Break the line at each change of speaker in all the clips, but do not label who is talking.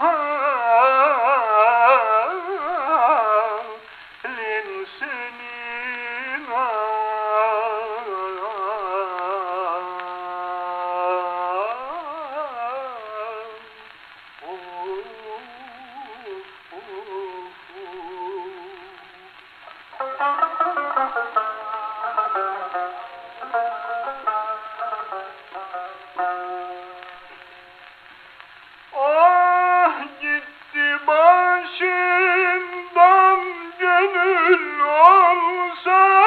halin senin al. Oh, oh, oh. novo.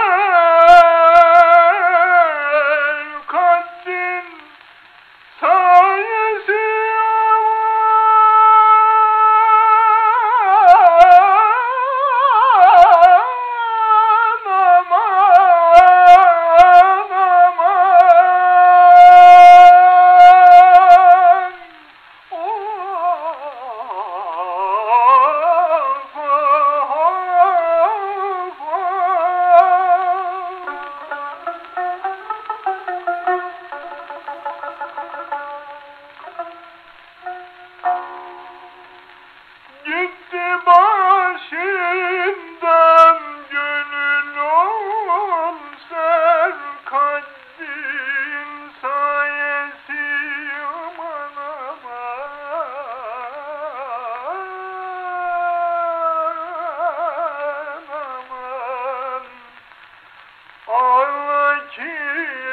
去。